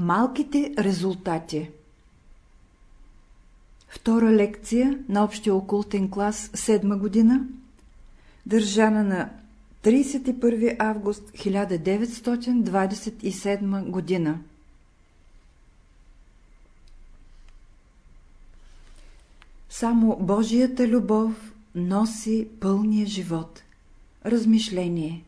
Малките резултати Втора лекция на общия окултен клас, седма година, държана на 31 август 1927 година. Само Божията любов носи пълния живот. Размишление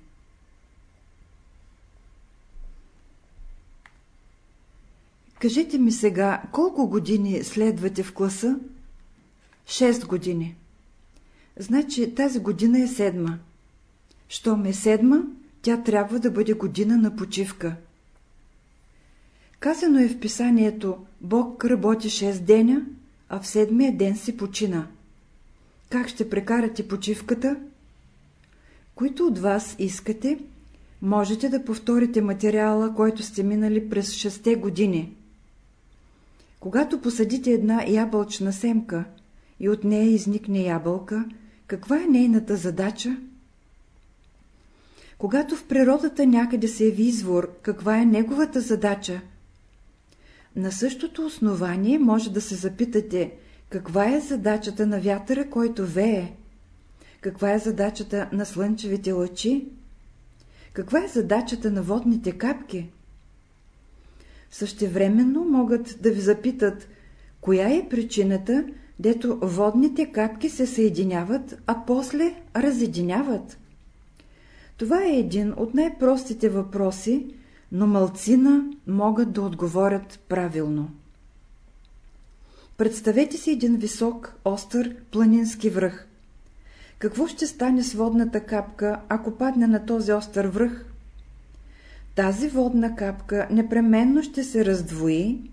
Кажете ми сега, колко години следвате в класа? Шест години. Значи тази година е седма. Щом е седма, тя трябва да бъде година на почивка. Казано е в писанието, Бог работи 6 деня, а в седмия ден си почина. Как ще прекарате почивката? Които от вас искате, можете да повторите материала, който сте минали през 6 години. Когато посадите една ябълчна семка и от нея изникне ябълка, каква е нейната задача? Когато в природата някъде се яви извор, каква е неговата задача? На същото основание може да се запитате, каква е задачата на вятъра, който вее? Каква е задачата на слънчевите лъчи? Каква е задачата на водните капки? Същевременно могат да ви запитат, коя е причината, дето водните капки се съединяват, а после разединяват. Това е един от най-простите въпроси, но малцина могат да отговорят правилно. Представете си един висок, остър планински връх. Какво ще стане с водната капка, ако падне на този остър връх? Тази водна капка непременно ще се раздвои,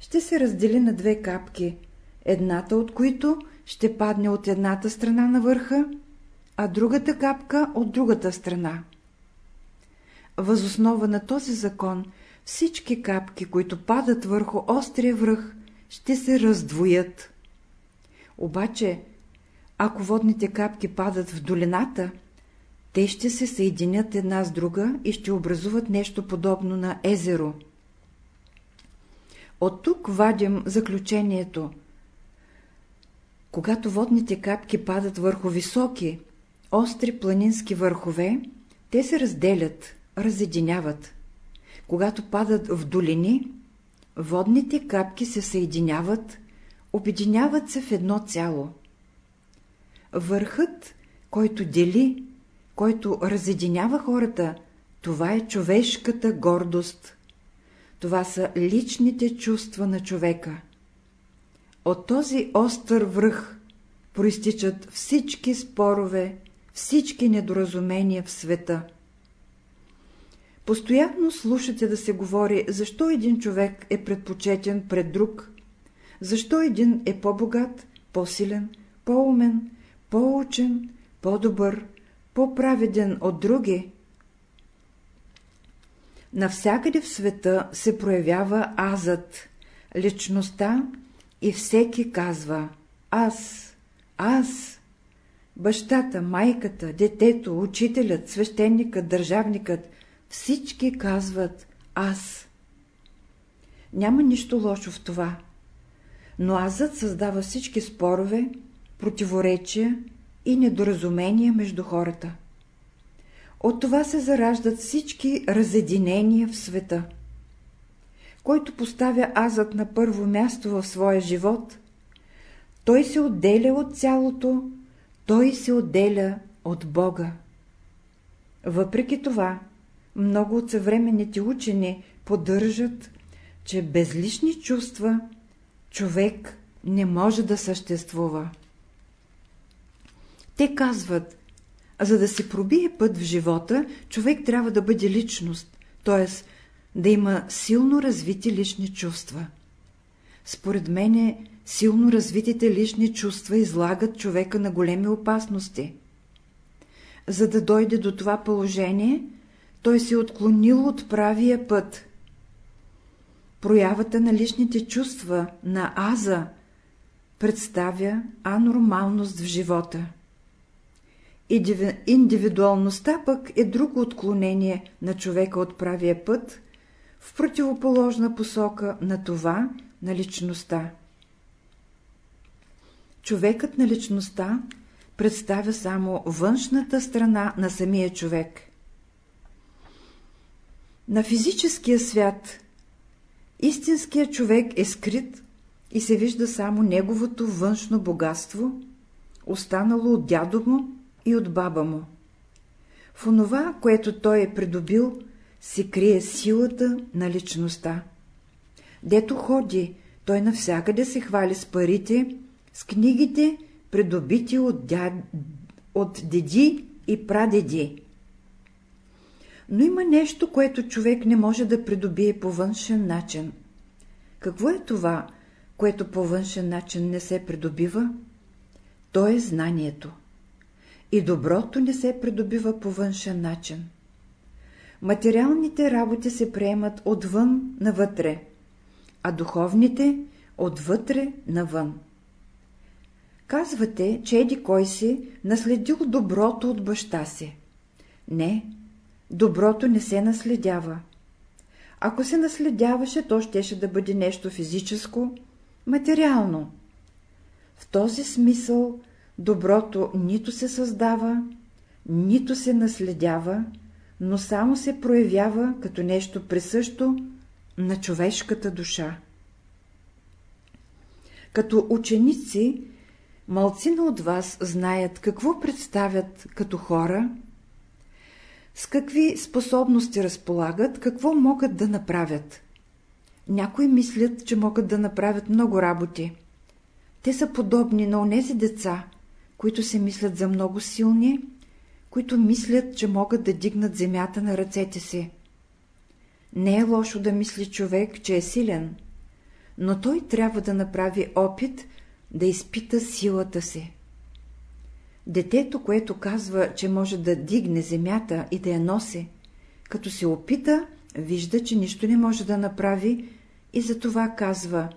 ще се раздели на две капки, едната от които ще падне от едната страна на върха, а другата капка от другата страна. Възоснова на този закон всички капки, които падат върху острия връх, ще се раздвоят. Обаче, ако водните капки падат в долината, те ще се съединят една с друга и ще образуват нещо подобно на езеро. От тук вадим заключението. Когато водните капки падат върху високи, остри планински върхове, те се разделят, разединяват. Когато падат в долини, водните капки се съединяват, обединяват се в едно цяло. Върхът, който дели, който разединява хората, това е човешката гордост. Това са личните чувства на човека. От този остър връх проистичат всички спорове, всички недоразумения в света. Постоянно слушате да се говори, защо един човек е предпочетен пред друг, защо един е по-богат, по-силен, по-умен, по-учен, по-добър, по-праведен от други. Навсякъде в света се проявява азът, личността и всеки казва «Аз, аз». Бащата, майката, детето, учителят, свещеникът, държавникът – всички казват «Аз». Няма нищо лошо в това, но азът създава всички спорове, противоречия и недоразумения между хората. От това се зараждат всички разединения в света. Който поставя азът на първо място в своя живот, той се отделя от цялото, той се отделя от Бога. Въпреки това, много от съвременните учени поддържат, че без лични чувства човек не може да съществува. Те казват, за да се пробие път в живота, човек трябва да бъде личност, т.е. да има силно развити лични чувства. Според мене, силно развитите лични чувства излагат човека на големи опасности. За да дойде до това положение, той се е отклонил от правия път. Проявата на личните чувства на аза представя анормалност в живота. Индивидуалността пък е друго отклонение на човека от правия път, в противоположна посока на това на личността. Човекът на личността представя само външната страна на самия човек. На физическия свят истинският човек е скрит и се вижда само неговото външно богатство, останало от дядо му и от баба му. В онова, което той е придобил, се крие силата на личността. Дето ходи, той навсякъде се хвали с парите, с книгите, придобити от, дяд... от деди и прадеди. Но има нещо, което човек не може да придобие по външен начин. Какво е това, което по външен начин не се придобива? То е знанието. И доброто не се придобива по външен начин. Материалните работи се приемат отвън навътре, а духовните отвътре навън. Казвате, че еди кой си наследил доброто от баща си. Не, доброто не се наследява. Ако се наследяваше, то щеше да бъде нещо физическо, материално. В този смисъл доброто нито се създава, нито се наследява, но само се проявява като нещо присъщо на човешката душа. Като ученици, малцина от вас знаят какво представят като хора, с какви способности разполагат, какво могат да направят. Някои мислят, че могат да направят много работи. Те са подобни на онези деца, които се мислят за много силни, които мислят, че могат да дигнат земята на ръцете си. Не е лошо да мисли човек, че е силен, но той трябва да направи опит да изпита силата си. Детето, което казва, че може да дигне земята и да я носи, като се опита, вижда, че нищо не може да направи и затова казва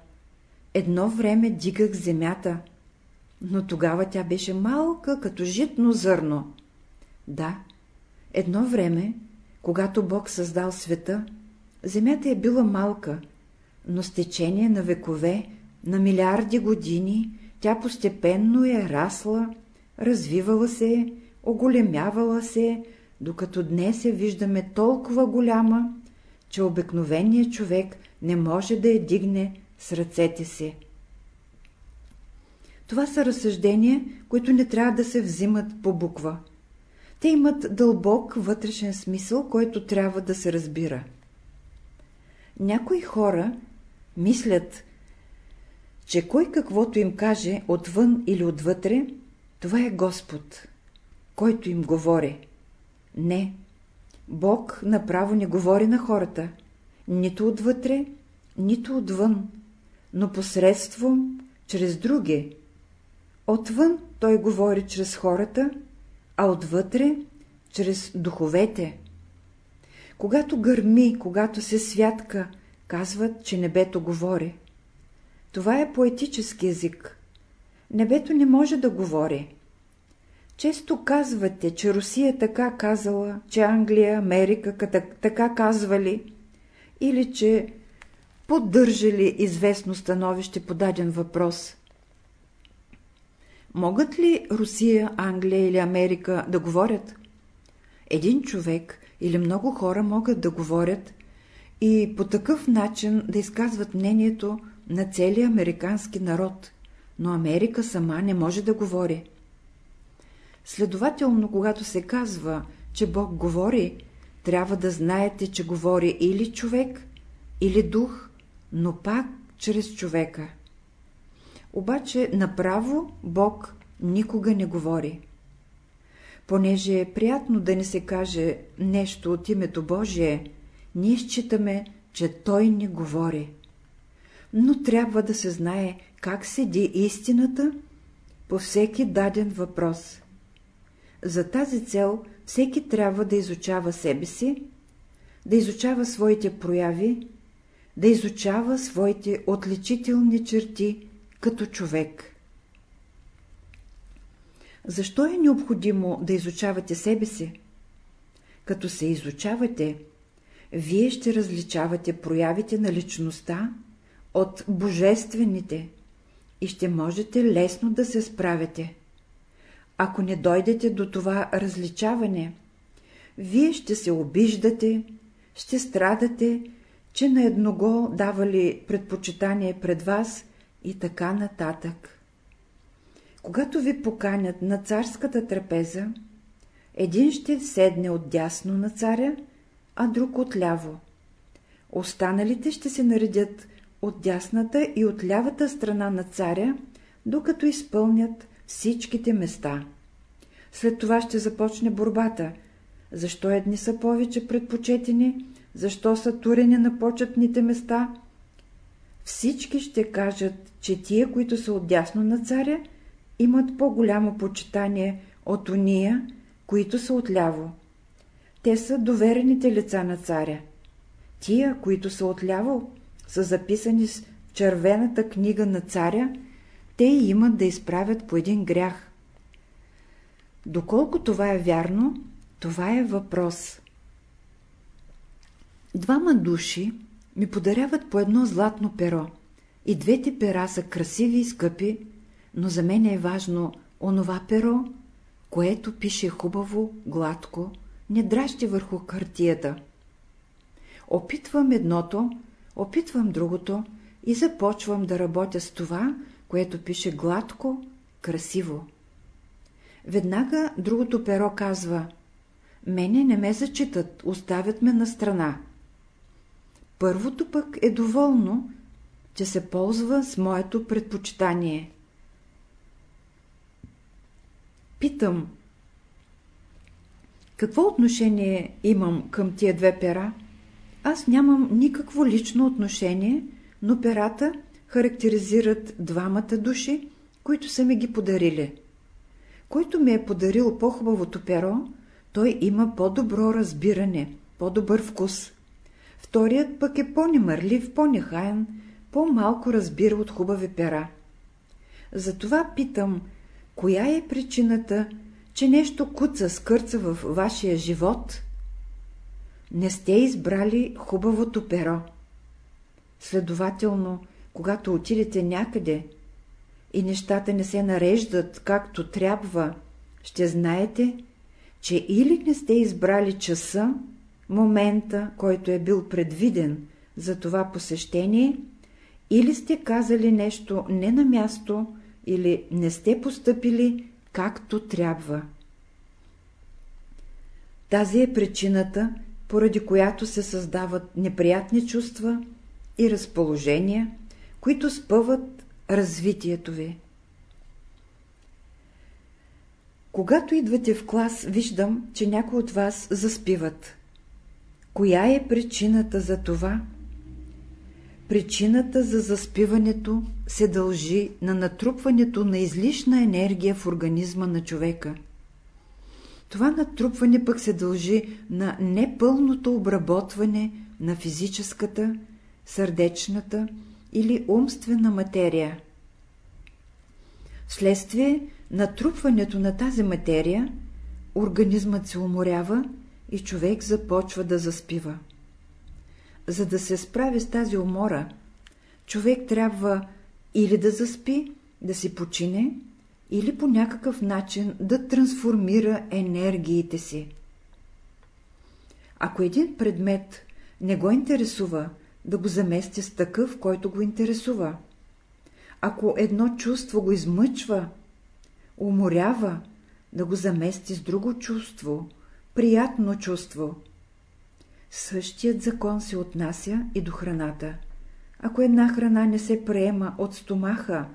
«Едно време дигах земята, но тогава тя беше малка, като житно зърно». Да, едно време, когато Бог създал света, земята е била малка, но с течение на векове, на милиарди години, тя постепенно е расла, развивала се, оголемявала се, докато днес я виждаме толкова голяма, че обикновеният човек не може да я дигне с ръцете си. Това са разсъждения, които не трябва да се взимат по буква. Те имат дълбок вътрешен смисъл, който трябва да се разбира. Някои хора мислят, че кой каквото им каже отвън или отвътре, това е Господ, който им говори. Не, Бог направо не говори на хората, нито отвътре, нито отвън, но посредством, чрез други. Отвън той говори чрез хората, а отвътре — чрез духовете. Когато гърми, когато се святка, казват, че небето говори. Това е поетически език. Небето не може да говори. Често казвате, че Русия така казала, че Англия, Америка така казвали, или че поддържали известно становище по даден въпрос. Могат ли Русия, Англия или Америка да говорят? Един човек или много хора могат да говорят и по такъв начин да изказват мнението на целия американски народ, но Америка сама не може да говори. Следователно, когато се казва, че Бог говори, трябва да знаете, че говори или човек, или дух, но пак чрез човека. Обаче направо Бог никога не говори. Понеже е приятно да не се каже нещо от името Божие, ние считаме, че Той не говори. Но трябва да се знае как седи истината по всеки даден въпрос. За тази цел всеки трябва да изучава себе си, да изучава своите прояви, да изучава своите отличителни черти като човек. Защо е необходимо да изучавате себе си? Като се изучавате, вие ще различавате проявите на личността от божествените и ще можете лесно да се справяте. Ако не дойдете до това различаване, вие ще се обиждате, ще страдате, че на едного давали предпочитание пред вас и така нататък. Когато ви поканят на царската трапеза, един ще седне отдясно на царя, а друг отляво. Останалите ще се наредят от дясната и от лявата страна на царя, докато изпълнят всичките места. След това ще започне борбата. Защо едни са повече предпочетени, защо са турени на почетните места? Всички ще кажат, че тия, които са отдясно на царя, имат по-голямо почитание от уния, които са отляво. Те са доверените лица на царя. Тия, които са отляво, са записани в червената книга на царя, те имат да изправят по един грях. Доколко това е вярно, това е въпрос. Двама души ми подаряват по едно златно перо. И двете пера са красиви и скъпи, но за мен е важно онова перо, което пише хубаво, гладко, не дращи върху хартията. Опитвам едното, опитвам другото и започвам да работя с това, което пише гладко, красиво. Веднага другото перо казва «Мене не ме зачитат, оставят ме на страна». Първото пък е доволно, че се ползва с моето предпочитание. Питам, какво отношение имам към тия две пера? Аз нямам никакво лично отношение, но перата характеризират двамата души, които са ми ги подарили. Който ми е подарил по-хубавото перо, той има по-добро разбиране, по-добър вкус. Вторият пък е по-немърлив, по-нехаян, по-малко разбира от хубави пера. Затова питам, коя е причината, че нещо куца скърца в вашия живот? Не сте избрали хубавото перо. Следователно, когато отидете някъде и нещата не се нареждат както трябва, ще знаете, че или не сте избрали часа, момента, който е бил предвиден за това посещение, или сте казали нещо не на място, или не сте поступили както трябва. Тази е причината, поради която се създават неприятни чувства и разположения, които спъват развитието ви. Когато идвате в клас, виждам, че някои от вас заспиват. Коя е причината за това? Причината за заспиването се дължи на натрупването на излишна енергия в организма на човека. Това натрупване пък се дължи на непълното обработване на физическата, сърдечната или умствена материя. Вследствие натрупването на тази материя, организмът се уморява и човек започва да заспива. За да се справи с тази умора, човек трябва или да заспи, да си почине, или по някакъв начин да трансформира енергиите си. Ако един предмет не го интересува, да го замести с такъв, който го интересува. Ако едно чувство го измъчва, уморява, да го замести с друго чувство, приятно чувство. Същият закон се отнася и до храната. Ако една храна не се приема от стомаха,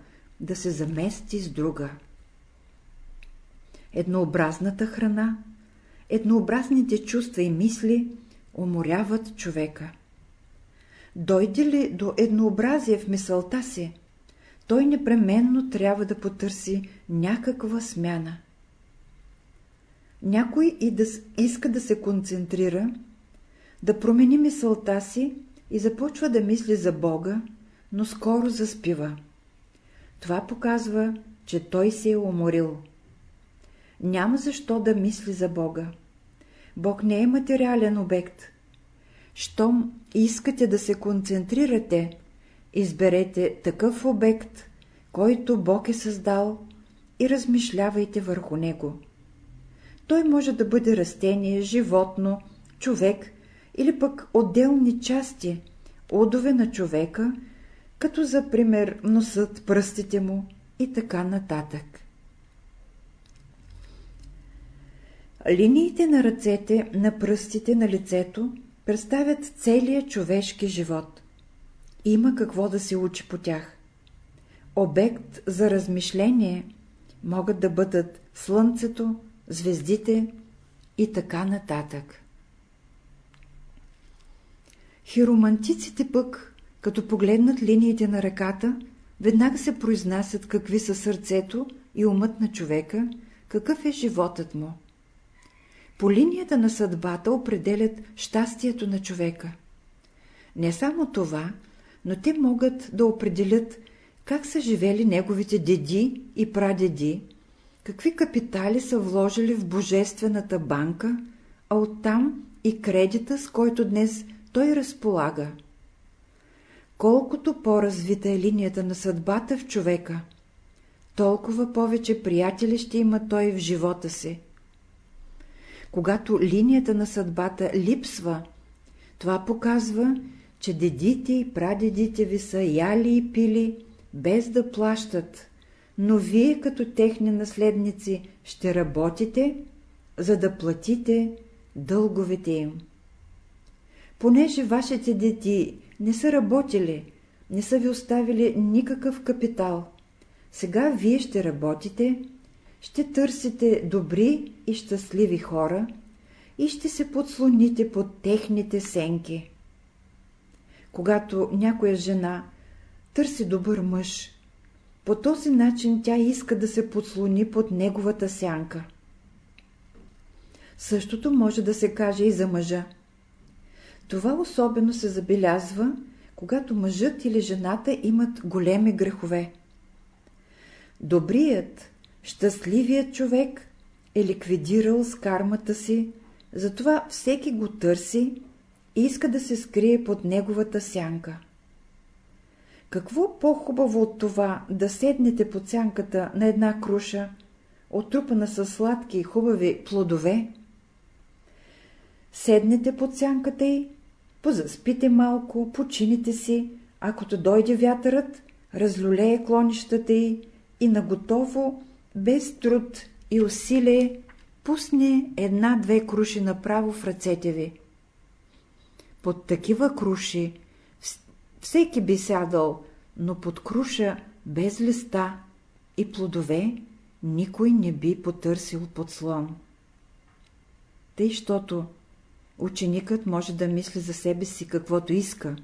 да се замести с друга. Еднообразната храна, еднообразните чувства и мисли уморяват човека. Дойде ли до еднообразие в мисълта си, той непременно трябва да потърси някаква смяна. Някой и да иска да се концентрира, да промени мисълта си и започва да мисли за Бога, но скоро заспива. Това показва, че той се е уморил. Няма защо да мисли за Бога. Бог не е материален обект. Щом искате да се концентрирате, изберете такъв обект, който Бог е създал и размишлявайте върху него. Той може да бъде растение, животно, човек или пък отделни части, удове на човека, като за пример носът, пръстите му и така нататък. Линиите на ръцете, на пръстите, на лицето представят целия човешки живот. Има какво да се учи по тях. Обект за размишление могат да бъдат слънцето, звездите и така нататък. Хиромантиците пък, като погледнат линиите на ръката, веднага се произнасят какви са сърцето и умът на човека, какъв е животът му. По линията на съдбата определят щастието на човека. Не само това, но те могат да определят как са живели неговите деди и прадеди, какви капитали са вложили в Божествената банка, а оттам и кредита, с който днес той разполага. Колкото по-развита е линията на съдбата в човека, толкова повече приятели ще има той в живота си. Когато линията на съдбата липсва, това показва, че дедите и прадедите ви са яли и пили, без да плащат, но вие като техни наследници ще работите, за да платите дълговете им. Понеже вашите дети не са работили, не са ви оставили никакъв капитал, сега вие ще работите, ще търсите добри и щастливи хора и ще се подслоните под техните сенки. Когато някоя жена търси добър мъж, по този начин тя иска да се подслони под неговата сянка. Същото може да се каже и за мъжа. Това особено се забелязва, когато мъжът или жената имат големи грехове. Добрият, щастливият човек е ликвидирал с кармата си, затова всеки го търси и иска да се скрие под неговата сянка. Какво по-хубаво от това да седнете под сянката на една круша, отрупана с сладки и хубави плодове? Седнете под сянката й, позаспите малко, почините си, акото дойде вятърът, разлюлее клонищата й и наготово, без труд и усилие, пусне една-две круши направо в ръцете ви. Под такива круши всеки би сядал, но под круша без листа и плодове никой не би потърсил подслон. Тъй, щото ученикът може да мисли за себе си каквото иска,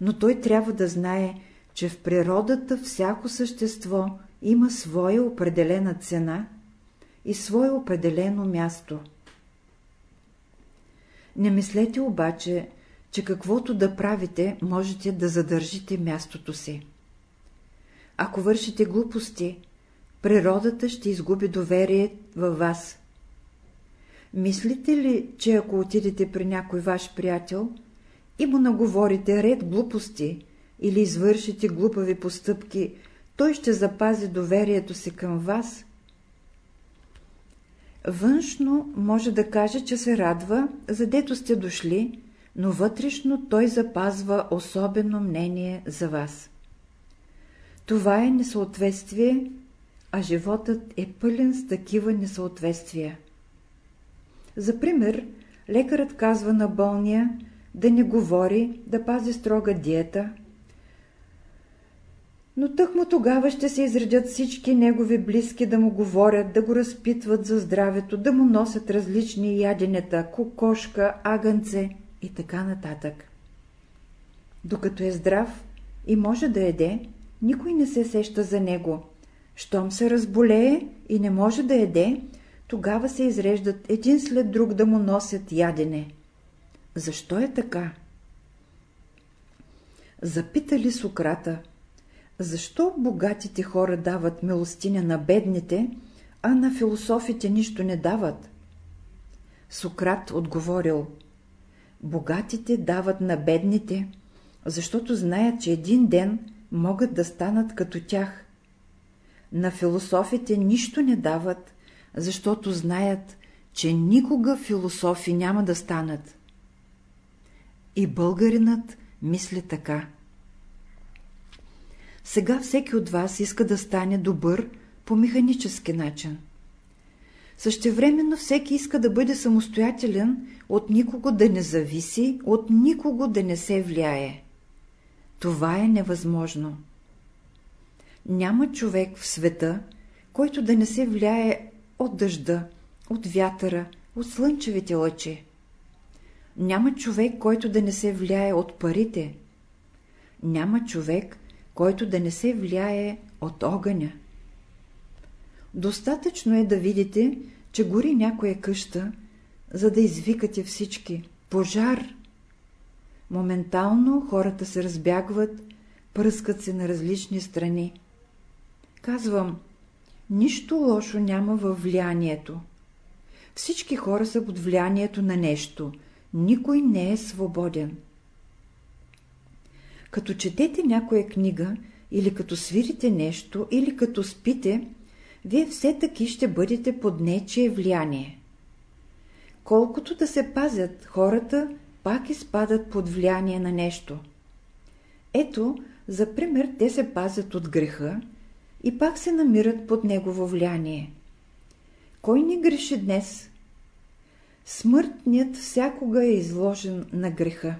но той трябва да знае, че в природата всяко същество има своя определена цена и свое определено място. Не мислете обаче, че каквото да правите, можете да задържите мястото си. Ако вършите глупости, природата ще изгуби доверие във вас. Мислите ли, че ако отидете при някой ваш приятел и му наговорите ред глупости или извършите глупави постъпки, той ще запази доверието си към вас? Външно може да каже, че се радва, задето сте дошли, но вътрешно той запазва особено мнение за вас. Това е несъответствие, а животът е пълен с такива несъответствия. За пример, лекарът казва на болния да не говори, да пази строга диета, но тъкмо тогава ще се изредят всички негови близки да му говорят, да го разпитват за здравето, да му носят различни яденета, кокошка, агънце и така нататък. Докато е здрав и може да еде, никой не се сеща за него. Щом се разболее и не може да еде, тогава се изреждат един след друг да му носят ядене. Защо е така? Запитали Сократа, защо богатите хора дават милостиня на бедните, а на философите нищо не дават? Сократ отговорил – богатите дават на бедните, защото знаят, че един ден могат да станат като тях. На философите нищо не дават, защото знаят, че никога философи няма да станат. И българинът мисли така. Сега всеки от вас иска да стане добър по механически начин. Същевременно всеки иска да бъде самостоятелен, от никого да не зависи, от никого да не се влияе. Това е невъзможно. Няма човек в света, който да не се влияе от дъжда, от вятъра, от слънчевите лъчи. Няма човек, който да не се влияе от парите. Няма човек, който да не се влияе от огъня. Достатъчно е да видите, че гори някоя къща, за да извикате всички «Пожар!». Моментално хората се разбягват, пръскат се на различни страни. Казвам, нищо лошо няма във влиянието. Всички хора са под влиянието на нещо, никой не е свободен. Като четете някоя книга, или като свирите нещо, или като спите, вие все таки ще бъдете под нечие влияние. Колкото да се пазят, хората пак изпадат под влияние на нещо. Ето, за пример, те се пазят от греха и пак се намират под негово влияние. Кой не греши днес? Смъртният всякога е изложен на греха.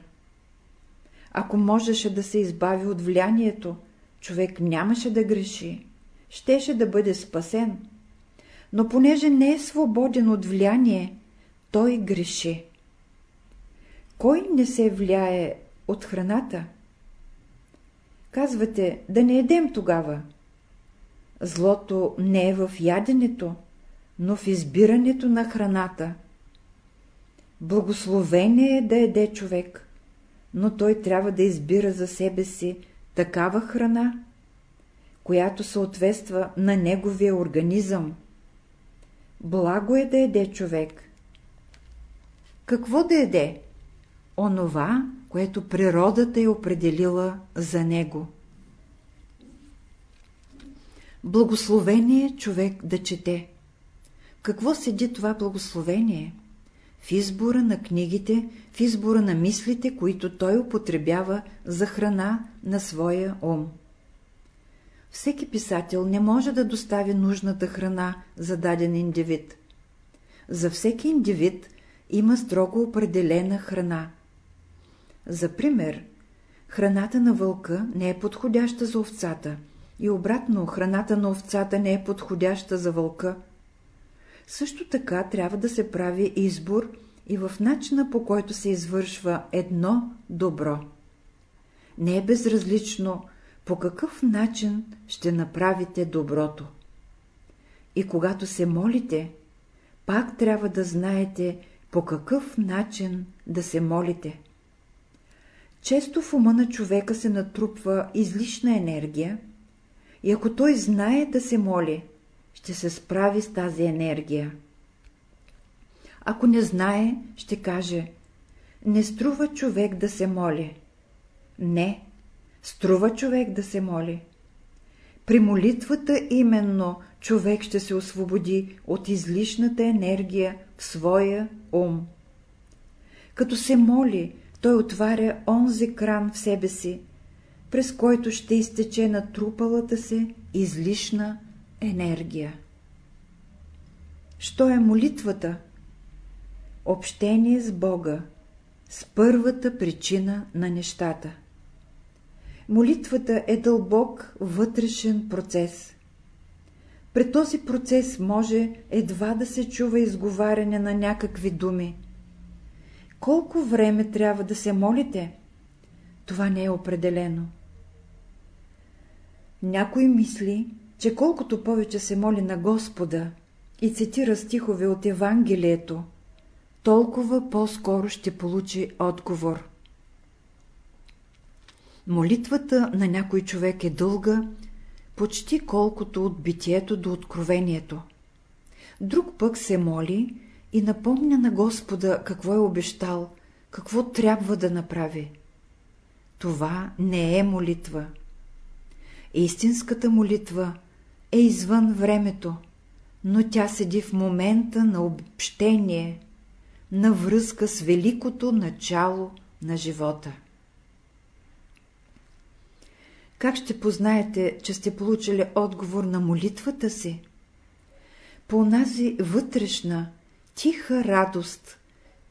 Ако можеше да се избави от влиянието, човек нямаше да греши, щеше да бъде спасен. Но понеже не е свободен от влияние, той греши. Кой не се влияе от храната? Казвате, да не едем тогава. Злото не е в яденето, но в избирането на храната. Благословение е да еде човек, но той трябва да избира за себе си такава храна, която съответства на неговия организъм. Благо е да еде човек. Какво да еде? Онова, което природата е определила за него. Благословение е човек да чете. Какво седи това благословение? В избора на книгите, в избора на мислите, които той употребява за храна на своя ум. Всеки писател не може да достави нужната храна за даден индивид. За всеки индивид има строго определена храна. За пример, храната на вълка не е подходяща за овцата и обратно храната на овцата не е подходяща за вълка. Също така трябва да се прави избор и в начина по който се извършва едно добро. Не е безразлично по какъв начин ще направите доброто. И когато се молите, пак трябва да знаете по какъв начин да се молите. Често в ума на човека се натрупва излишна енергия и ако той знае да се моли, ще се справи с тази енергия. Ако не знае, ще каже, не струва човек да се моли. Не, струва човек да се моли. При молитвата именно човек ще се освободи от излишната енергия в своя ум. Като се моли, той отваря онзи кран в себе си, през който ще изтече натрупалата се излишна енергия. Що е молитвата? Общение с Бога, с първата причина на нещата. Молитвата е дълбок вътрешен процес. При този процес може едва да се чува изговаряне на някакви думи. Колко време трябва да се молите? Това не е определено. Някой мисли, че колкото повече се моли на Господа и цитира стихове от Евангелието, толкова по-скоро ще получи отговор. Молитвата на някой човек е дълга, почти колкото от битието до откровението. Друг пък се моли и напомня на Господа какво е обещал, какво трябва да направи. Това не е молитва. Истинската молитва е извън времето, но тя седи в момента на общение, на връзка с великото начало на живота. Как ще познаете, че сте получили отговор на молитвата си? По онази вътрешна, тиха радост,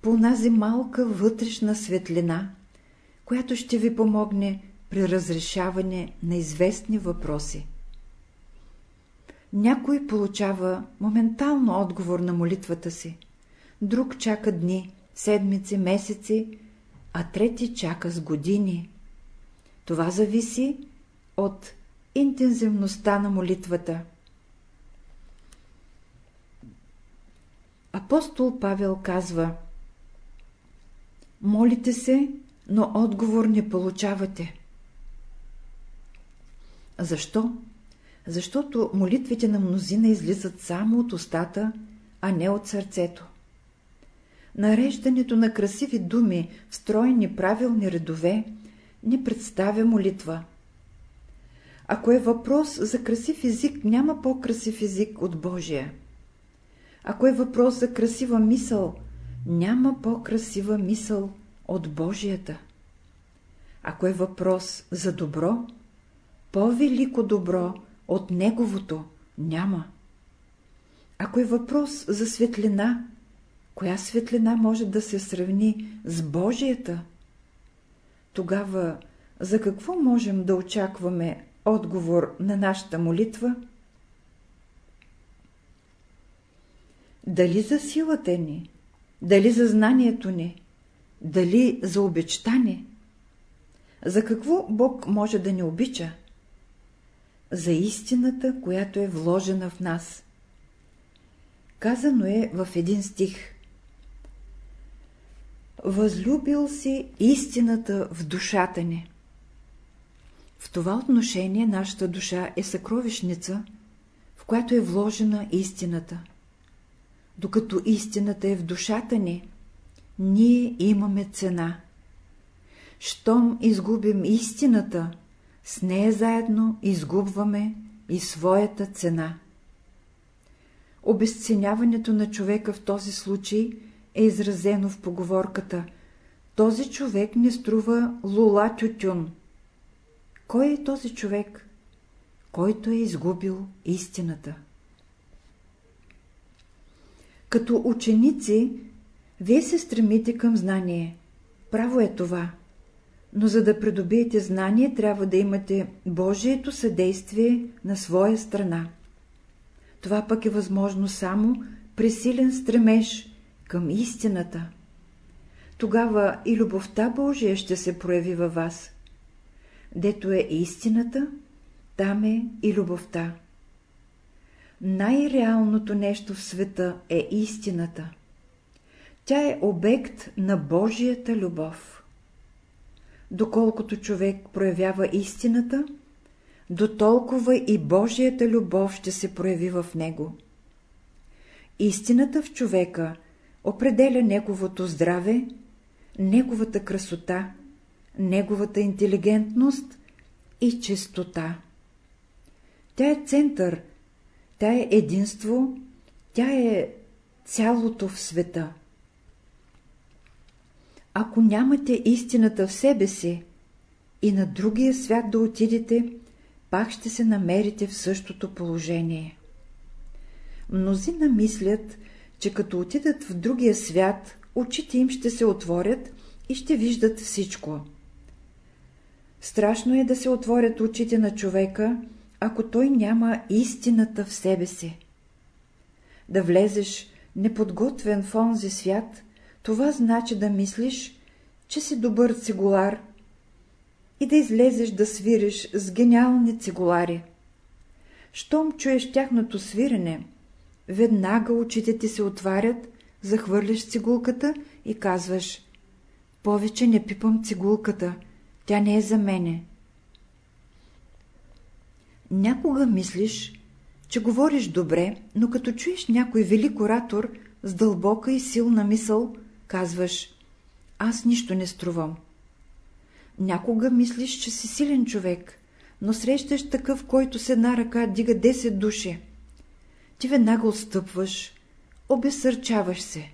по онази малка вътрешна светлина, която ще ви помогне при разрешаване на известни въпроси. Някой получава моментално отговор на молитвата си, друг чака дни, седмици, месеци, а трети чака с години. Това зависи от интензивността на молитвата. Апостол Павел казва Молите се, но отговор не получавате. Защо? Защото молитвите на мнозина излизат само от устата, а не от сърцето. Нареждането на красиви думи в стройни правилни редове не представя молитва. Ако е въпрос за красив език, няма по-красив език от Божия. Ако е въпрос за красива мисъл, няма по-красива мисъл от Божията. Ако е въпрос за добро, по-велико добро от Неговото няма. Ако е въпрос за светлина, коя светлина може да се сравни с Божията? Тогава за какво можем да очакваме отговор на нашата молитва? Дали за силата ни, дали за знанието ни, дали за обичтане? За какво Бог може да ни обича? За истината, която е вложена в нас. Казано е в един стих. Възлюбил си истината в душата ни. В това отношение нашата душа е съкровищница, в която е вложена истината. Докато истината е в душата ни, ние имаме цена. Щом изгубим истината, с нея заедно изгубваме и своята цена. Обезценяването на човека в този случай е изразено в поговорката «Този човек не струва лула тютюн». Кой е този човек? Който е изгубил истината. Като ученици, вие се стремите към знание. Право е това. Но за да придобиете знание, трябва да имате Божието съдействие на своя страна. Това пък е възможно само при силен стремеж към истината. Тогава и любовта Божия ще се прояви във вас. Дето е истината, там е и любовта. Най-реалното нещо в света е истината. Тя е обект на Божията любов. Доколкото човек проявява истината, до толкова и Божията любов ще се прояви в него. Истината в човека определя неговото здраве, неговата красота, неговата интелигентност и чистота. Тя е център, тя е единство, тя е цялото в света. Ако нямате истината в себе си и на другия свят да отидете, пак ще се намерите в същото положение. Мнозина мислят, че като отидат в другия свят, очите им ще се отворят и ще виждат всичко. Страшно е да се отворят очите на човека, ако той няма истината в себе си. Да влезеш неподготвен в онзи свят, това значи да мислиш, че си добър цигулар и да излезеш да свириш с гениални цигулари. Щом чуеш тяхното свирене, веднага очите ти се отварят, захвърляш цигулката и казваш «Повече не пипам цигулката, тя не е за мене». Някога мислиш, че говориш добре, но като чуеш някой велик оратор с дълбока и силна мисъл, казваш аз нищо не струвам. Някога мислиш, че си силен човек, но срещаш такъв, който с една ръка дига 10 души. Ти веднага отстъпваш, обесърчаваш се.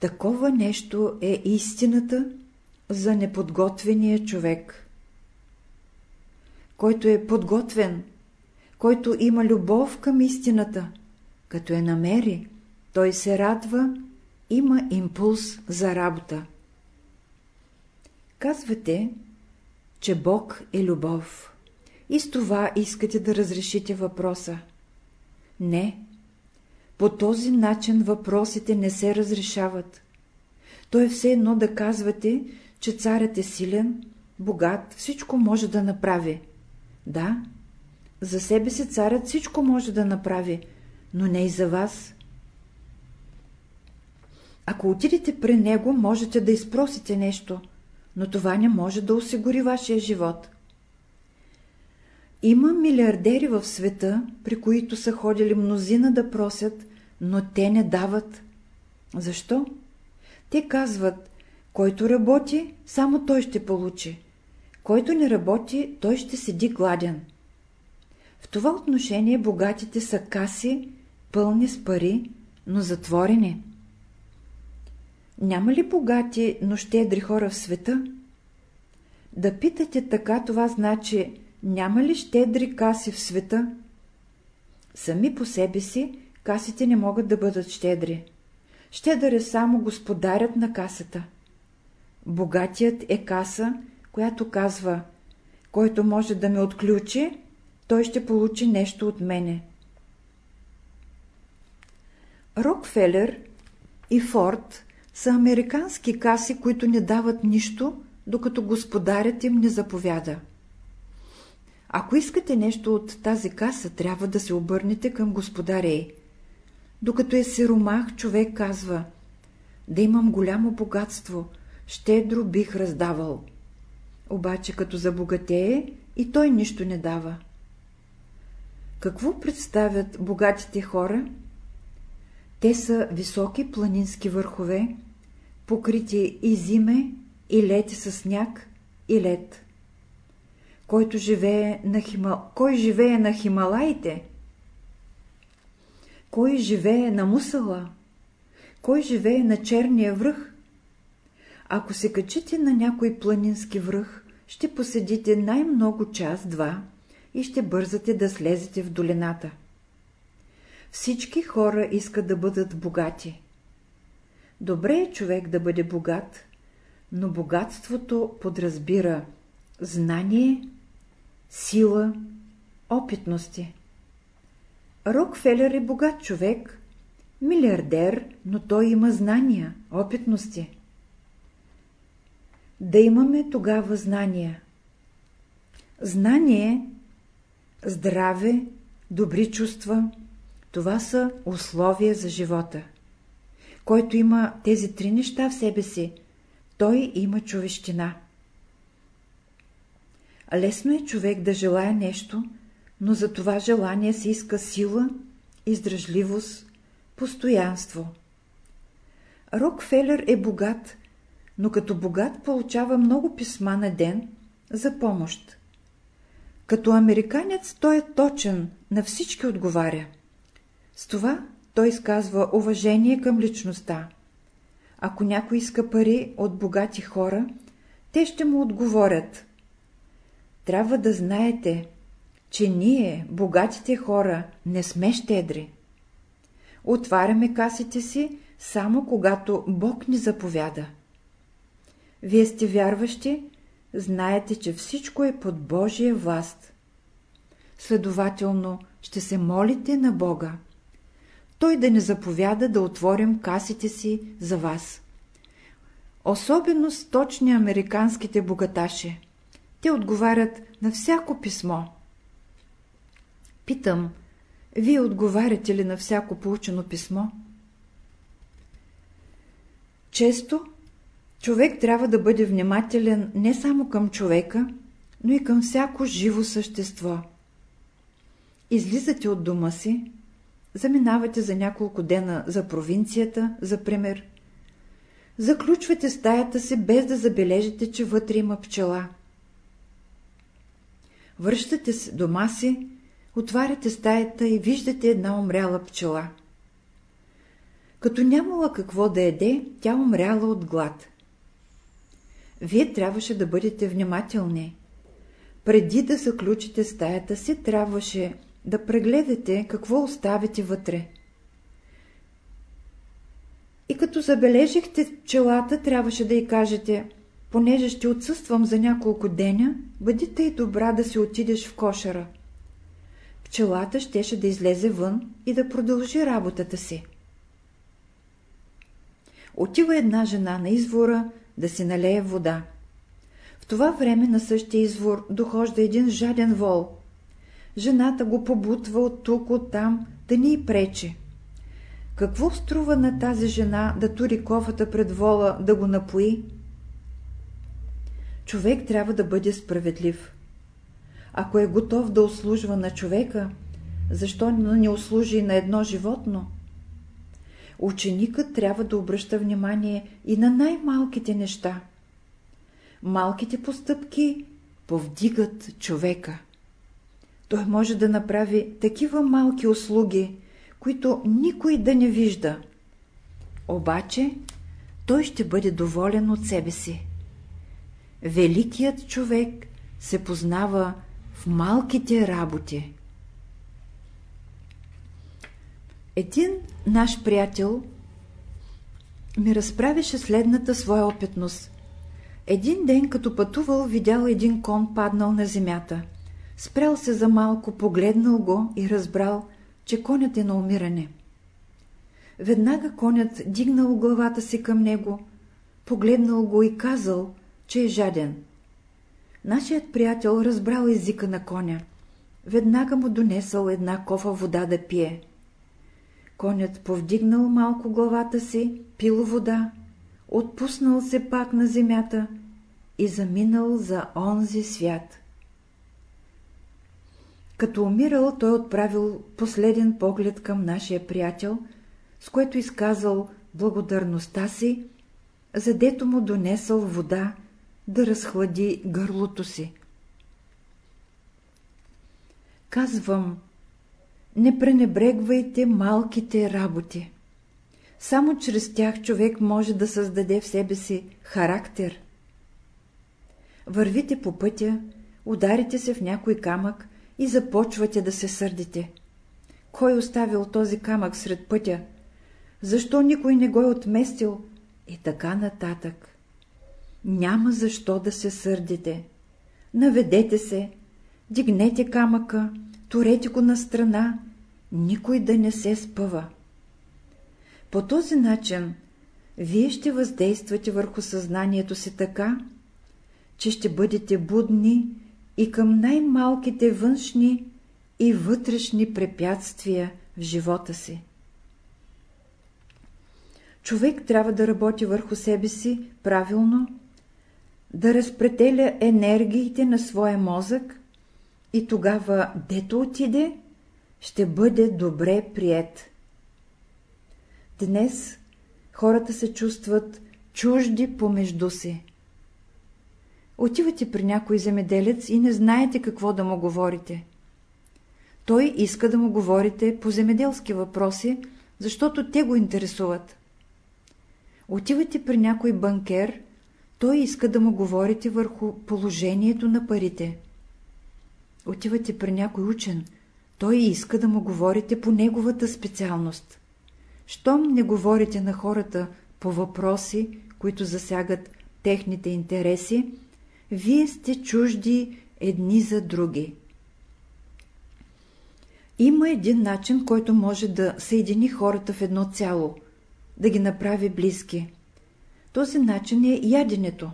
Такова нещо е истината за неподготвения човек. Който е подготвен, който има любов към истината, като я намери, той се радва, има импулс за работа. Казвате, че Бог е любов. И с това искате да разрешите въпроса. Не. По този начин въпросите не се разрешават. То е все едно да казвате, че царят е силен, богат, всичко може да направи. Да, за себе си царят всичко може да направи, но не и за вас. Ако отидете при него, можете да изпросите нещо, но това не може да осигури вашия живот. Има милиардери в света, при които са ходили мнозина да просят, но те не дават. Защо? Те казват, който работи, само той ще получи. Който не работи, той ще седи гладен. В това отношение богатите са каси, пълни с пари, но затворени. Няма ли богати, но щедри хора в света? Да питате така, това значи, няма ли щедри каси в света? Сами по себе си касите не могат да бъдат щедри. Щедър е само господарят на касата. Богатият е каса, която казва, който може да ме отключи, той ще получи нещо от мене. Рокфелер и Форд са американски каси, които не дават нищо, докато господарят им не заповяда. Ако искате нещо от тази каса, трябва да се обърнете към господаря. Докато е сиромах, човек казва, да имам голямо богатство, щедро бих раздавал. Обаче като забогатее, и той нищо не дава. Какво представят богатите хора? Те са високи планински върхове, покрити и зиме, и лети с сняг и лед. Който живее на Хима... Кой живее на Хималаите? Кой живее на Мусала? Кой живее на Черния връх? Ако се качите на някой планински връх, ще поседите най-много час-два и ще бързате да слезете в долината. Всички хора искат да бъдат богати. Добре е човек да бъде богат, но богатството подразбира знание, сила, опитности. Рокфелер е богат човек, милиардер, но той има знания, опитности. Да имаме тогава знания. Знание, здраве, добри чувства – това са условия за живота. Който има тези три неща в себе си, той има човещина. Лесно е човек да желая нещо, но за това желание се иска сила, издръжливост, постоянство. Рокфелер е богат, но като богат получава много писма на ден за помощ. Като американец той е точен, на всички отговаря. С това той изказва уважение към личността. Ако някой иска пари от богати хора, те ще му отговорят. Трябва да знаете, че ние, богатите хора, не сме щедри. Отваряме касите си, само когато Бог ни заповяда. Вие сте вярващи, знаете, че всичко е под Божия власт. Следователно, ще се молите на Бога. Той да не заповяда да отворим касите си за вас. Особено с точни американските богаташи. Те отговарят на всяко писмо. Питам, вие отговаряте ли на всяко получено писмо? Често човек трябва да бъде внимателен не само към човека, но и към всяко живо същество. Излизате от дома си, заминавате за няколко дена за провинцията, за пример. заключвате стаята си, без да забележите, че вътре има пчела. Връщате се дома си, отваряте стаята и виждате една умряла пчела. Като нямала какво да еде, тя умряла от глад. Вие трябваше да бъдете внимателни. Преди да заключите стаята си, трябваше да прегледате какво оставите вътре. И като забележихте пчелата, трябваше да й кажете, понеже ще отсъствам за няколко деня, бъдите и добра да си отидеш в кошера. Пчелата щеше да излезе вън и да продължи работата си. Отива една жена на извора да си налее вода. В това време на същия извор дохожда един жаден вол. Жената го побутва от тук, от там, да ни и пречи. Какво струва на тази жена да тури кофата пред вола да го напои? Човек трябва да бъде справедлив. Ако е готов да услужва на човека, защо не услужи на едно животно? Ученикът трябва да обръща внимание и на най-малките неща. Малките постъпки повдигат човека. Той може да направи такива малки услуги, които никой да не вижда. Обаче той ще бъде доволен от себе си. Великият човек се познава в малките работи. Един наш приятел ми разправише следната своя опитност. Един ден, като пътувал, видял един кон паднал на земята. Спрял се за малко, погледнал го и разбрал, че конят е на умиране. Веднага конят дигнал главата си към него, погледнал го и казал, че е жаден. Нашият приятел разбрал езика на коня. Веднага му донесъл една кофа вода да пие. Конят повдигнал малко главата си, пил вода, отпуснал се пак на земята и заминал за онзи свят. Като умирал, той отправил последен поглед към нашия приятел, с което изказал благодарността си, задето му донесъл вода да разхлади гърлото си. Казвам, не пренебрегвайте малките работи. Само чрез тях човек може да създаде в себе си характер. Вървите по пътя, ударите се в някой камък и започвате да се сърдите. Кой оставил този камък сред пътя? Защо никой не го е отместил? И така нататък. Няма защо да се сърдите. Наведете се, дигнете камъка, турете го на страна, никой да не се спъва. По този начин вие ще въздействате върху съзнанието си така, че ще бъдете будни и към най-малките външни и вътрешни препятствия в живота си. Човек трябва да работи върху себе си правилно, да разпределя енергиите на своя мозък и тогава, дето отиде, ще бъде добре прият. Днес хората се чувстват чужди помежду си. Отивате при някой земеделец и не знаете какво да му говорите. Той иска да му говорите по земеделски въпроси, защото те го интересуват. Отивате при някой банкер, той иска да му говорите върху положението на парите. Отивате при някой учен, той иска да му говорите по неговата специалност. Щом не говорите на хората по въпроси, които засягат техните интереси, вие сте чужди едни за други. Има един начин, който може да съедини хората в едно цяло, да ги направи близки. Този начин е яденето.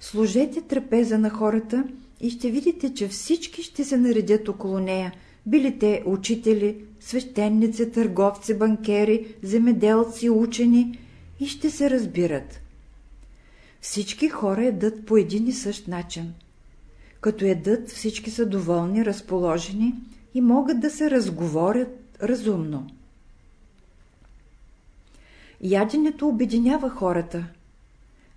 Служете трапеза на хората и ще видите, че всички ще се наредят около нея, били те учители, свещеници, търговци, банкери, земеделци, учени и ще се разбират. Всички хора едат по един и същ начин. Като едат, всички са доволни, разположени и могат да се разговорят разумно. яденето обединява хората.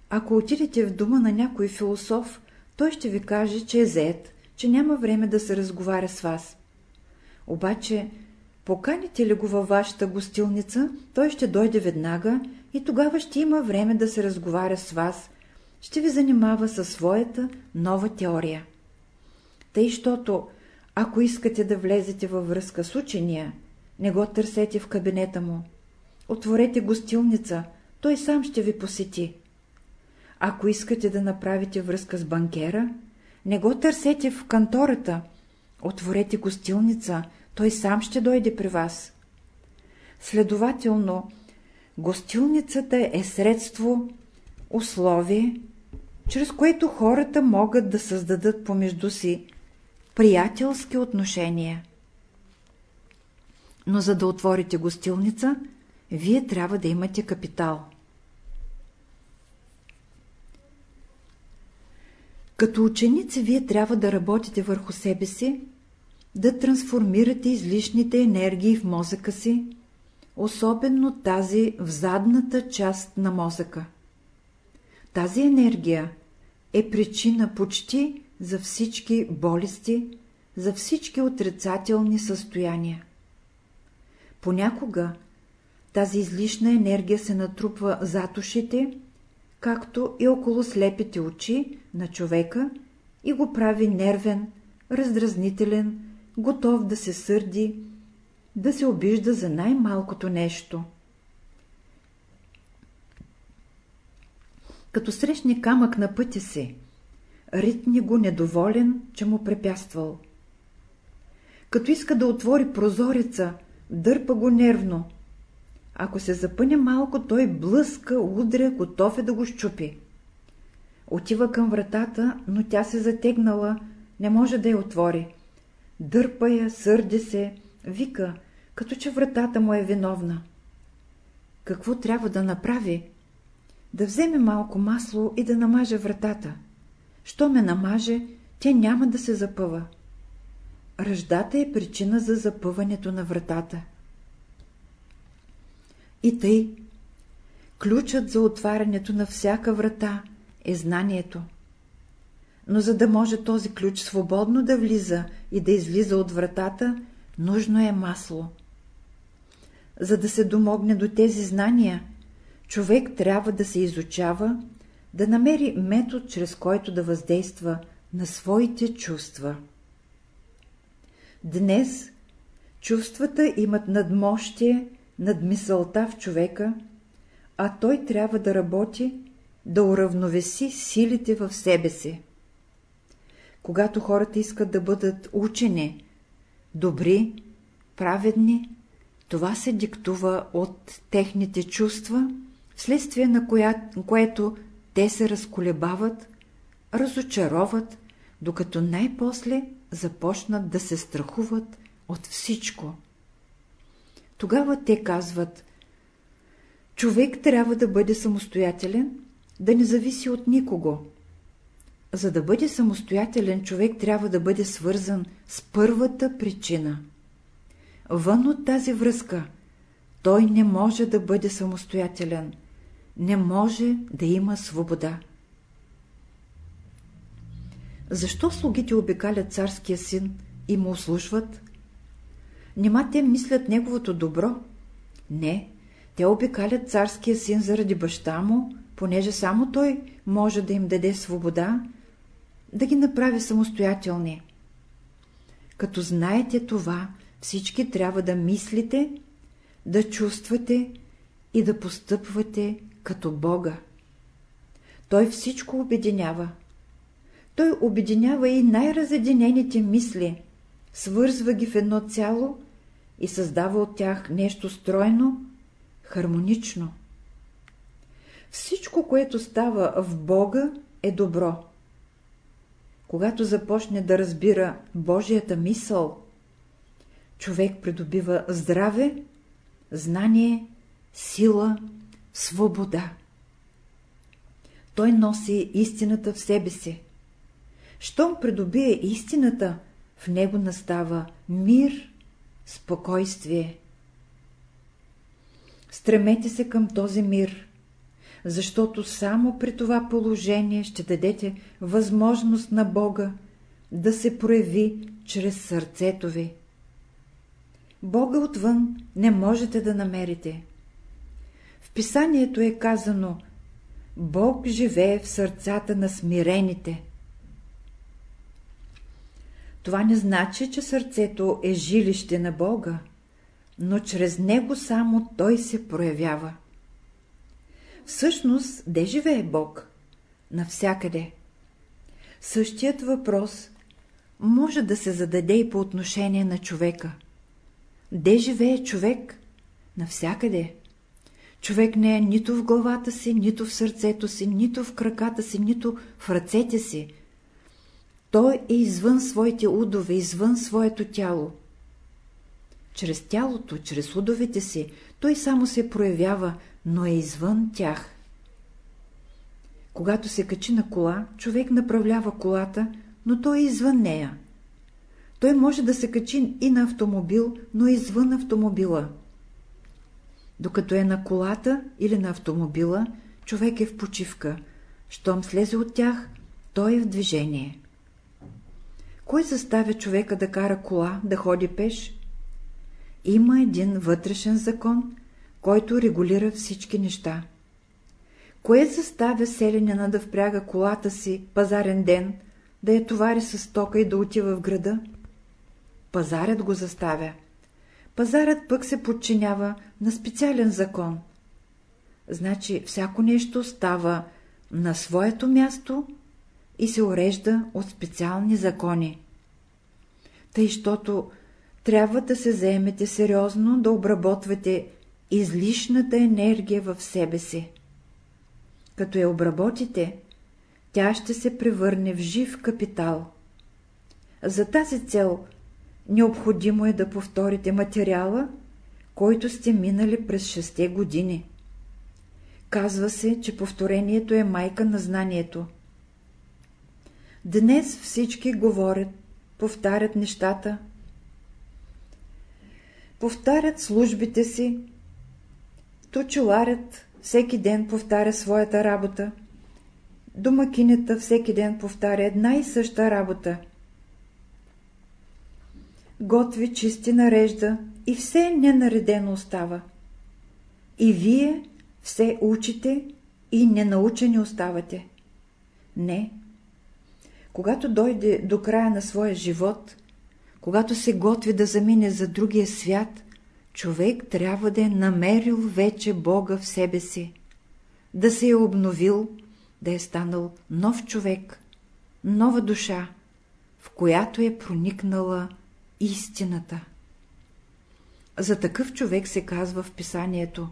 Ако отидете в дома на някой философ, той ще ви каже, че е зает, че няма време да се разговаря с вас. Обаче, поканите ли го във вашата гостилница, той ще дойде веднага и тогава ще има време да се разговаря с вас, ще ви занимава със своята нова теория. Тъй, щото, ако искате да влезете във връзка с учения, не го търсете в кабинета му. Отворете гостилница, той сам ще ви посети. Ако искате да направите връзка с банкера, не го търсете в кантората, отворете гостилница, той сам ще дойде при вас. Следователно, гостилницата е средство, условие, чрез което хората могат да създадат помежду си приятелски отношения. Но за да отворите гостилница, вие трябва да имате капитал. Като ученици вие трябва да работите върху себе си, да трансформирате излишните енергии в мозъка си, особено тази в задната част на мозъка. Тази енергия е причина почти за всички болести, за всички отрицателни състояния. Понякога тази излишна енергия се натрупва зад ушите, както и около слепите очи на човека и го прави нервен, раздразнителен, готов да се сърди, да се обижда за най-малкото нещо. Като срещне камък на пътя си, ритни го недоволен, че му препятствал. Като иска да отвори прозореца, дърпа го нервно. Ако се запъне малко, той блъска, удря, готов е да го щупи. Отива към вратата, но тя се затегнала, не може да я отвори. Дърпа я, сърди се, вика, като че вратата му е виновна. Какво трябва да направи? Да вземе малко масло и да намаже вратата. Що ме намаже, тя няма да се запъва. Ръждата е причина за запъването на вратата. И тъй, ключът за отварянето на всяка врата е знанието. Но за да може този ключ свободно да влиза и да излиза от вратата, нужно е масло. За да се домогне до тези знания, човек трябва да се изучава, да намери метод, чрез който да въздейства на своите чувства. Днес чувствата имат надмощие над мисълта в човека, а той трябва да работи, да уравновеси силите в себе си. Когато хората искат да бъдат учени, добри, праведни, това се диктува от техните чувства, вследствие на коя, което те се разколебават, разочароват, докато най-после започнат да се страхуват от всичко. Тогава те казват, човек трябва да бъде самостоятелен, да не зависи от никого. За да бъде самостоятелен, човек трябва да бъде свързан с първата причина. Вън от тази връзка той не може да бъде самостоятелен, не може да има свобода. Защо слугите обикалят царския син и му услужват? Нима те мислят неговото добро? Не, те обикалят царския син заради баща му, понеже само той може да им даде свобода, да ги направи самостоятелни. Като знаете това, всички трябва да мислите, да чувствате и да постъпвате като Бога. Той всичко обединява. Той обединява и най-разединените мисли, свързва ги в едно цяло и създава от тях нещо стройно, хармонично. Всичко, което става в Бога, е добро. Когато започне да разбира Божията мисъл, човек придобива здраве, знание, сила, свобода. Той носи истината в себе си. Щом придобие истината, в него настава мир, спокойствие. Стремете се към този мир, защото само при това положение ще дадете възможност на Бога да се прояви чрез сърцето ви. Бога отвън не можете да намерите. В писанието е казано Бог живее в сърцата на смирените. Това не значи, че сърцето е жилище на Бога, но чрез него само Той се проявява. Всъщност, де живее Бог? Навсякъде. Същият въпрос може да се зададе и по отношение на човека. Де живее човек? Навсякъде. Човек не е нито в главата си, нито в сърцето си, нито в краката си, нито в ръцете си. Той е извън своите удове, извън своето тяло. Чрез тялото, чрез удовете си, той само се проявява, но е извън тях. Когато се качи на кола, човек направлява колата, но той е извън нея. Той може да се качи и на автомобил, но е извън автомобила. Докато е на колата или на автомобила, човек е в почивка. Щом слезе от тях, той е в движение. Кой заставя човека да кара кола, да ходи пеш? Има един вътрешен закон, който регулира всички неща. Кое заставя селянина да впряга колата си пазарен ден, да я товари с стока и да отива в града? Пазарът го заставя. Пазарът пък се подчинява на специален закон. Значи всяко нещо става на своето място и се урежда от специални закони. Тъй, щото трябва да се заемете сериозно да обработвате излишната енергия в себе си. Като я обработите, тя ще се превърне в жив капитал. За тази цел необходимо е да повторите материала, който сте минали през шесте години. Казва се, че повторението е майка на знанието. Днес всички говорят, повтарят нещата, повтарят службите си, точеларят всеки ден повтаря своята работа, домакинята всеки ден повтаря една и съща работа. Готви, чисти, нарежда и все ненаредено остава. И вие все учите и ненаучени оставате. Не, когато дойде до края на своя живот, когато се готви да замине за другия свят, човек трябва да е намерил вече Бога в себе си, да се е обновил, да е станал нов човек, нова душа, в която е проникнала истината. За такъв човек се казва в писанието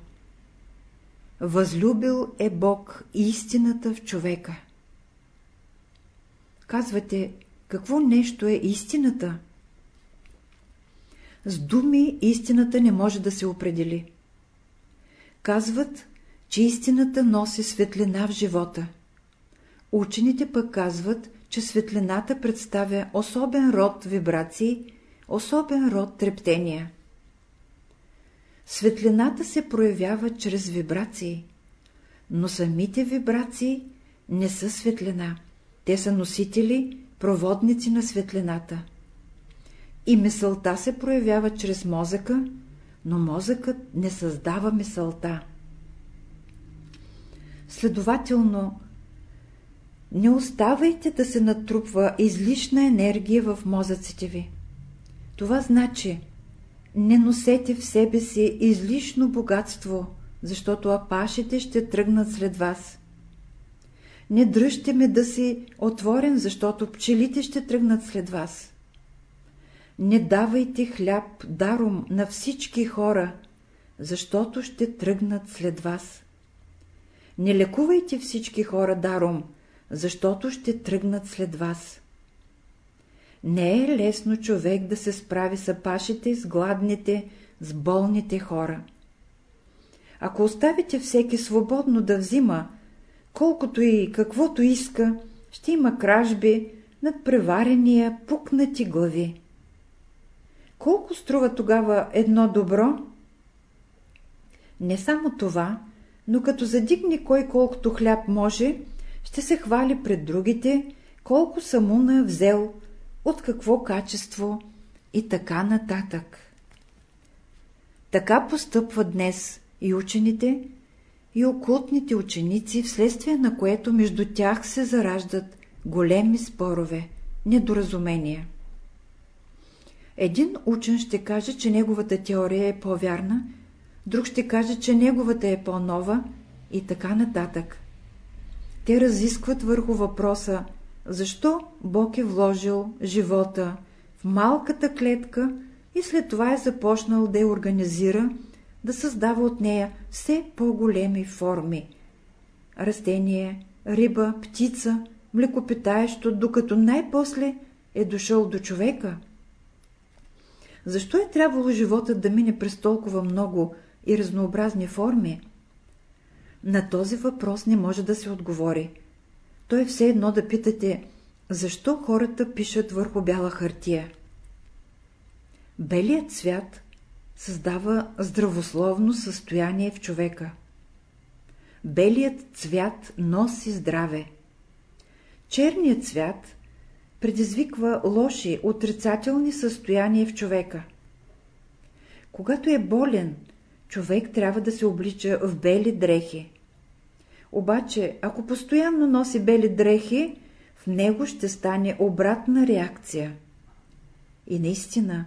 Възлюбил е Бог истината в човека. Казвате, какво нещо е истината? С думи истината не може да се определи. Казват, че истината носи светлина в живота. Учените пък казват, че светлината представя особен род вибрации, особен род трептения. Светлината се проявява чрез вибрации, но самите вибрации не са светлина. Те са носители, проводници на светлината. И мисълта се проявява чрез мозъка, но мозъкът не създава мисълта. Следователно, не оставайте да се натрупва излишна енергия в мозъците ви. Това значи, не носете в себе си излишно богатство, защото апашите ще тръгнат след вас. Не дръжте ме да си отворен, защото пчелите ще тръгнат след вас. Не давайте хляб даром на всички хора, защото ще тръгнат след вас. Не лекувайте всички хора даром, защото ще тръгнат след вас. Не е лесно човек да се справи с апашите, с гладните, с болните хора. Ако оставите всеки свободно да взима, колкото и каквото иска, ще има кражби над преварения, пукнати глави. Колко струва тогава едно добро? Не само това, но като задигне кой колкото хляб може, ще се хвали пред другите, колко самуна взел, от какво качество и така нататък. Така постъпват днес и учените, и окултните ученици, вследствие на което между тях се зараждат големи спорове, недоразумения. Един учен ще каже, че неговата теория е по-вярна, друг ще каже, че неговата е по-нова и така нататък. Те разискват върху въпроса, защо Бог е вложил живота в малката клетка и след това е започнал да я организира, да създава от нея все по-големи форми. Растение, риба, птица, млекопитаещо, докато най-после е дошъл до човека. Защо е трябвало животът да мине през толкова много и разнообразни форми? На този въпрос не може да се отговори. То е все едно да питате, защо хората пишат върху бяла хартия. Белият цвят създава здравословно състояние в човека. Белият цвят носи здраве. Черният цвят предизвиква лоши, отрицателни състояния в човека. Когато е болен, човек трябва да се облича в бели дрехи. Обаче, ако постоянно носи бели дрехи, в него ще стане обратна реакция. И наистина,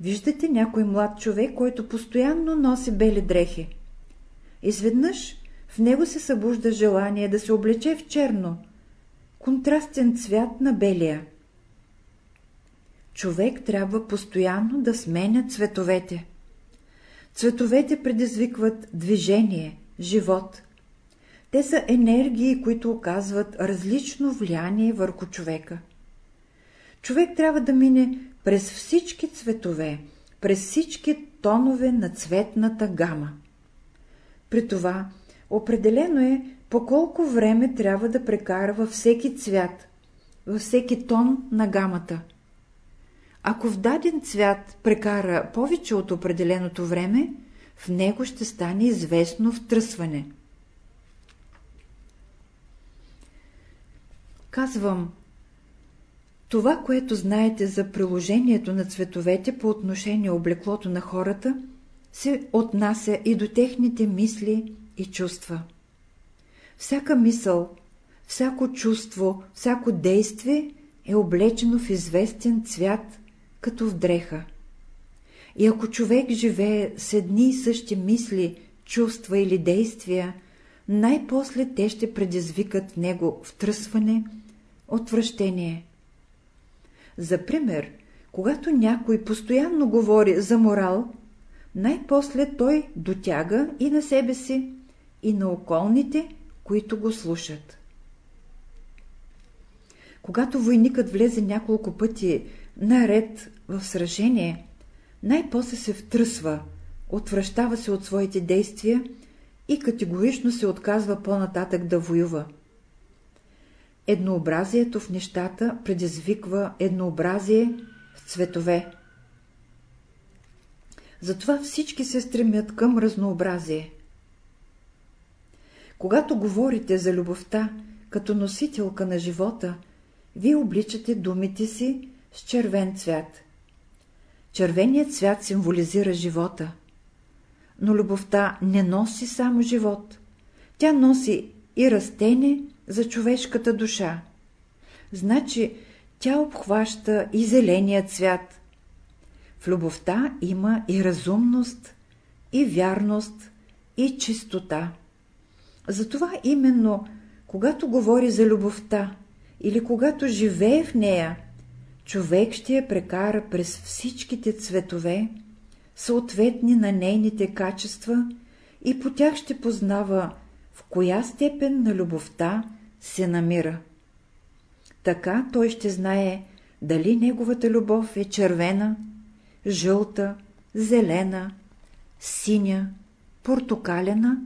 виждате някой млад човек, който постоянно носи бели дрехи. Изведнъж в него се събужда желание да се облече в черно, контрастен цвят на белия. Човек трябва постоянно да сменя цветовете. Цветовете предизвикват движение, живот. Те са енергии, които оказват различно влияние върху човека. Човек трябва да мине през всички цветове, през всички тонове на цветната гама. При това определено е по колко време трябва да прекара във всеки цвят, във всеки тон на гамата. Ако в даден цвят прекара повече от определеното време, в него ще стане известно втръсване. Казвам, това, което знаете за приложението на цветовете по отношение облеклото на хората, се отнася и до техните мисли и чувства. Всяка мисъл, всяко чувство, всяко действие е облечено в известен цвят, като в дреха. И ако човек живее с едни и същи мисли, чувства или действия, най-после те ще предизвикат в него втръсване, отвращение. За пример, когато някой постоянно говори за морал, най-после той дотяга и на себе си, и на околните, които го слушат. Когато войникът влезе няколко пъти наред в сражение, най-после се втръсва, отвръщава се от своите действия и категорично се отказва по-нататък да воюва. Еднообразието в нещата предизвиква еднообразие в цветове. Затова всички се стремят към разнообразие. Когато говорите за любовта като носителка на живота, вие обличате думите си с червен цвят. Червеният цвят символизира живота. Но любовта не носи само живот. Тя носи и растение за човешката душа. Значи тя обхваща и зеления цвят. В любовта има и разумност, и вярност, и чистота. Затова именно, когато говори за любовта или когато живее в нея, човек ще я прекара през всичките цветове, съответни на нейните качества и по тях ще познава в коя степен на любовта се намира. Така той ще знае дали неговата любов е червена, жълта, зелена, синя, портокалена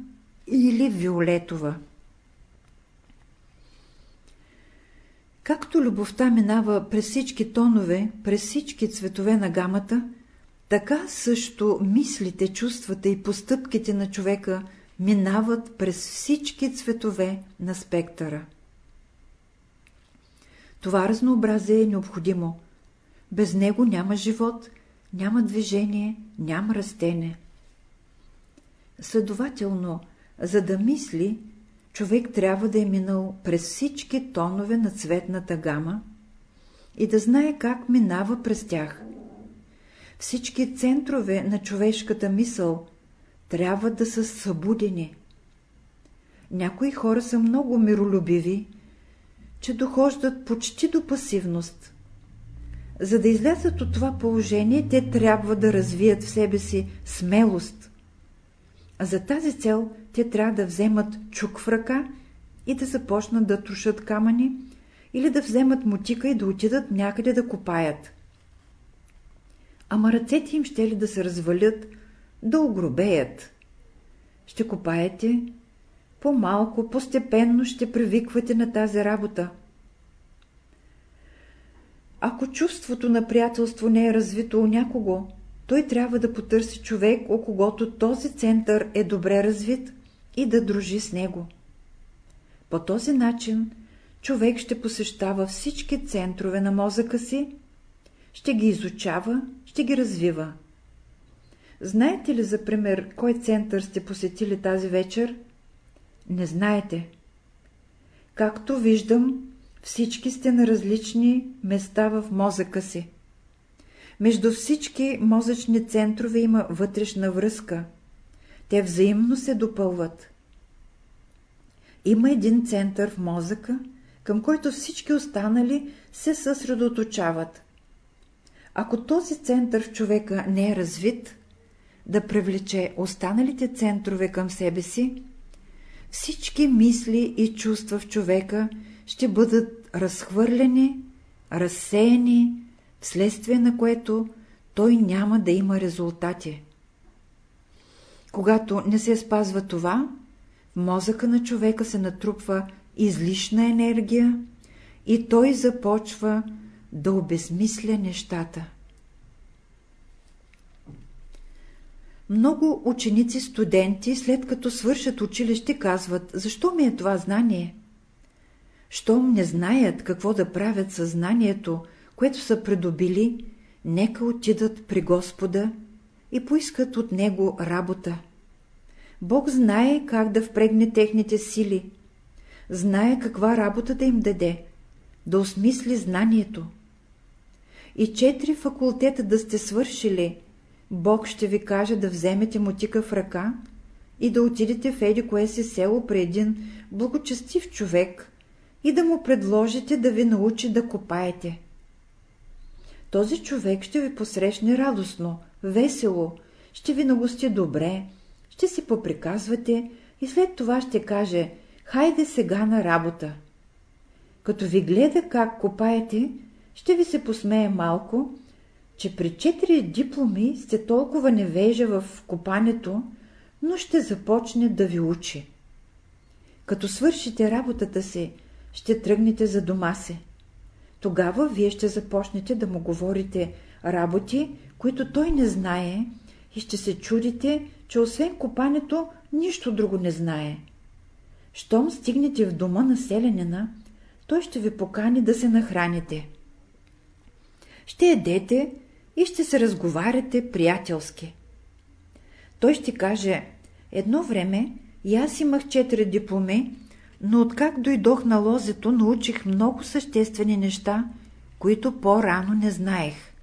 или виолетова. Както любовта минава през всички тонове, през всички цветове на гамата, Така също мислите, чувствата и постъпките на човека минават през всички цветове на спектъра. Това разнообразие е необходимо. Без него няма живот, няма движение, няма растение. Следователно, за да мисли, човек трябва да е минал през всички тонове на цветната гама и да знае как минава през тях. Всички центрове на човешката мисъл трябва да са събудени. Някои хора са много миролюбиви, че дохождат почти до пасивност. За да излязат от това положение, те трябва да развият в себе си смелост. А за тази цел те трябва да вземат чук в ръка и да започнат да трошат камъни, или да вземат мутика и да отидат някъде да копаят. Ама ръцете им ще ли да се развалят, да огробеят. Ще копаете, по-малко, постепенно ще привиквате на тази работа. Ако чувството на приятелство не е развито у някого, той трябва да потърси човек, о когото този център е добре развит и да дружи с него. По този начин човек ще посещава всички центрове на мозъка си, ще ги изучава, ще ги развива. Знаете ли, за пример, кой център сте посетили тази вечер? Не знаете. Както виждам, всички сте на различни места в мозъка си. Между всички мозъчни центрове има вътрешна връзка. Те взаимно се допълват. Има един център в мозъка, към който всички останали се съсредоточават. Ако този център в човека не е развит, да привлече останалите центрове към себе си, всички мисли и чувства в човека ще бъдат разхвърлени, разсеяни, вследствие на което той няма да има резултати. Когато не се спазва това, в мозъка на човека се натрупва излишна енергия и той започва да обезмисля нещата. Много ученици, студенти, след като свършат училище, казват, защо ми е това знание? Щом не знаят какво да правят със знанието, което са придобили, нека отидат при Господа и поискат от Него работа. Бог знае как да впрегне техните сили, знае каква работа да им даде, да осмисли знанието. И четири факултета да сте свършили, Бог ще ви каже да вземете мотика в ръка и да отидете в еди кое си село при един благочестив човек и да му предложите да ви научи да копаете. Този човек ще ви посрещне радостно, весело, ще ви нагости добре, ще си поприказвате и след това ще каже «Хайде сега на работа». Като ви гледа как копаете, ще ви се посмее малко, че при четири дипломи сте толкова невежа в копането, но ще започне да ви учи. Като свършите работата си, ще тръгнете за дома си. Тогава вие ще започнете да му говорите работи, които той не знае и ще се чудите, че освен копането нищо друго не знае. Щом стигнете в дома на селянина, той ще ви покани да се нахраните. Ще едете и ще се разговаряте приятелски. Той ще каже, едно време и аз имах четири дипломи, но откак дойдох на лозето, научих много съществени неща, които по-рано не знаех.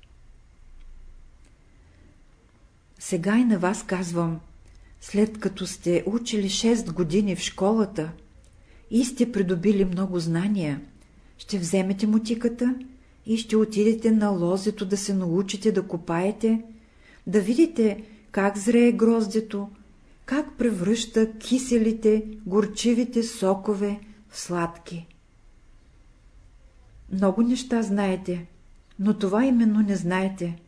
Сега и на вас казвам, след като сте учили 6 години в школата и сте придобили много знания, ще вземете мутиката и ще отидете на лозето да се научите да копаете, да видите как зрее гроздето, как превръща киселите, горчивите сокове в сладки. Много неща знаете, но това именно не знаете.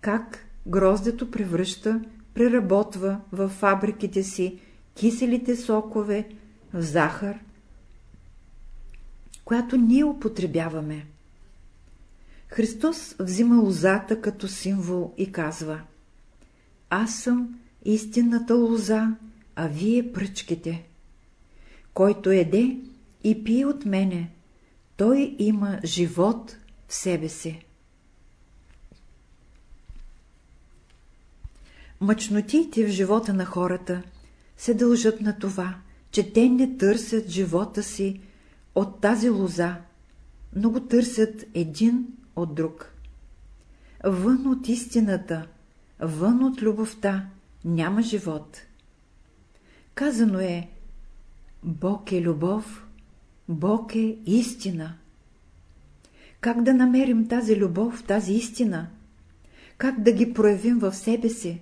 Как гроздето превръща, преработва в фабриките си киселите сокове в захар, която ние употребяваме. Христос взима лозата като символ и казва Аз съм истинната лоза, а вие пръчките. Който еде и пие от мене, той има живот в себе си. Мъчнотиите в живота на хората се дължат на това, че те не търсят живота си от тази лоза, но го търсят един от друг. Вън от истината, вън от любовта няма живот. Казано е, Бог е любов, Бог е истина. Как да намерим тази любов, тази истина? Как да ги проявим в себе си?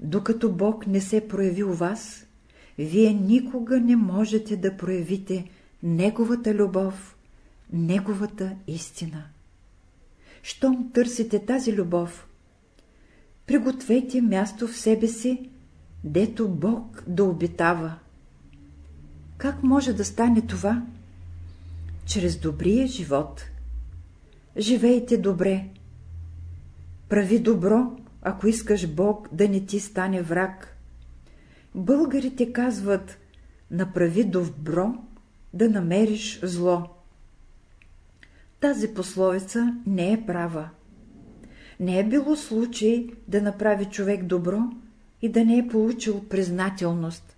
Докато Бог не се прояви у вас, вие никога не можете да проявите Неговата любов, Неговата истина. Щом търсите тази любов, пригответе място в себе си, дето Бог да обитава. Как може да стане това? Чрез добрия живот. Живейте добре. Прави добро, ако искаш Бог да не ти стане враг. Българите казват, направи добро, да намериш зло. Тази пословица не е права. Не е било случай да направи човек добро и да не е получил признателност.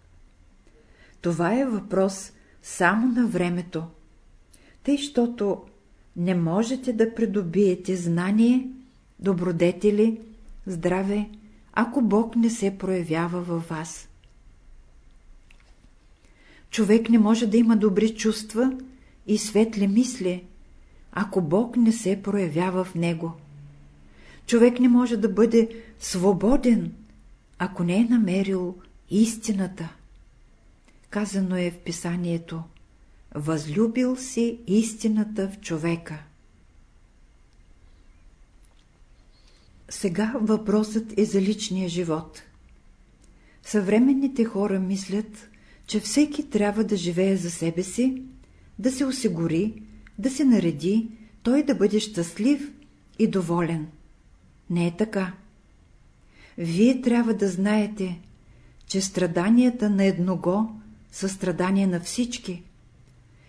Това е въпрос само на времето. Тъй, щото не можете да придобиете знание, добродетели, здраве, ако Бог не се проявява във вас. Човек не може да има добри чувства и светли мисли, ако Бог не се проявява в него. Човек не може да бъде свободен, ако не е намерил истината. Казано е в писанието Възлюбил си истината в човека. Сега въпросът е за личния живот. Съвременните хора мислят, че всеки трябва да живее за себе си, да се осигури, да се нареди, той да бъде щастлив и доволен. Не е така. Вие трябва да знаете, че страданията на едного са страдания на всички.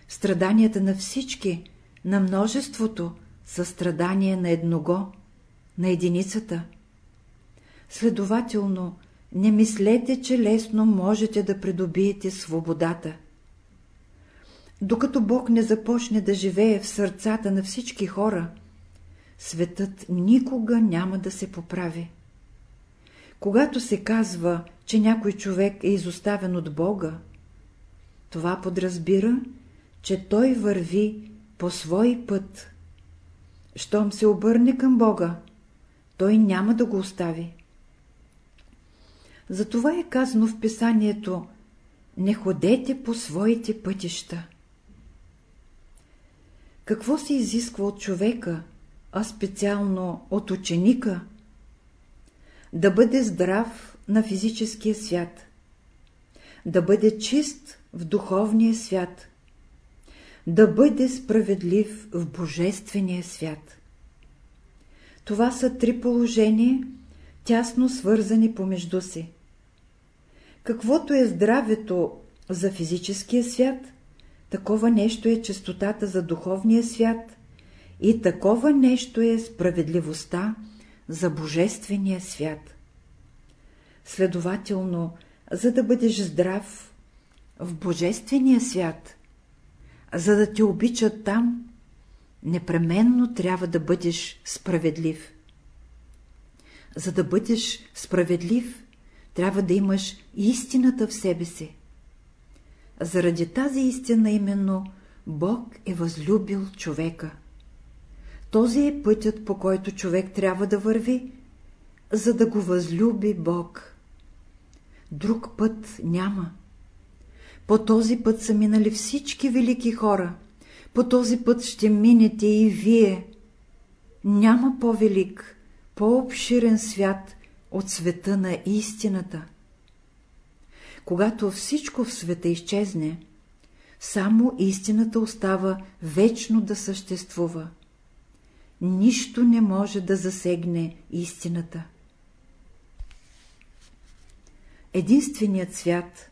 Страданията на всички, на множеството, са страдания на едного, на единицата. Следователно, не мислете, че лесно можете да придобиете свободата. Докато Бог не започне да живее в сърцата на всички хора, светът никога няма да се поправи. Когато се казва, че някой човек е изоставен от Бога, това подразбира, че той върви по свой път. Щом се обърне към Бога, той няма да го остави. Затова е казано в писанието «Не ходете по своите пътища». Какво се изисква от човека, а специално от ученика? Да бъде здрав на физическия свят, да бъде чист в духовния свят, да бъде справедлив в божествения свят. Това са три положения, тясно свързани помежду си. Каквото е здравето за физическия свят, такова нещо е честотата за духовния свят и такова нещо е справедливостта за божествения свят. Следователно, за да бъдеш здрав в божествения свят, за да те обичат там, непременно трябва да бъдеш справедлив. За да бъдеш справедлив, трябва да имаш истината в себе си. Заради тази истина именно Бог е възлюбил човека. Този е пътят, по който човек трябва да върви, за да го възлюби Бог. Друг път няма. По този път са минали всички велики хора. По този път ще минете и вие. Няма по-велик, по-обширен свят от света на истината. Когато всичко в света изчезне, само истината остава вечно да съществува. нищо не може да засегне истината. Единственият свят,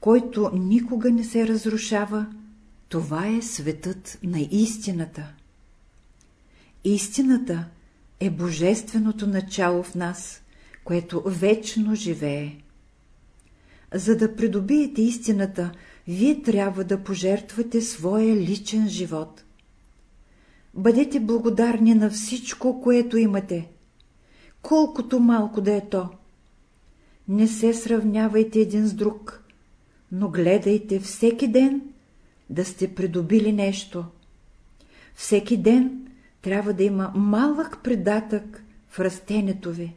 който никога не се разрушава, това е светът на истината. Истината е божественото начало в нас, което вечно живее. За да придобиете истината, вие трябва да пожертвате своя личен живот. Бъдете благодарни на всичко, което имате, колкото малко да е то. Не се сравнявайте един с друг, но гледайте всеки ден да сте придобили нещо. Всеки ден трябва да има малък придатък в растението ви.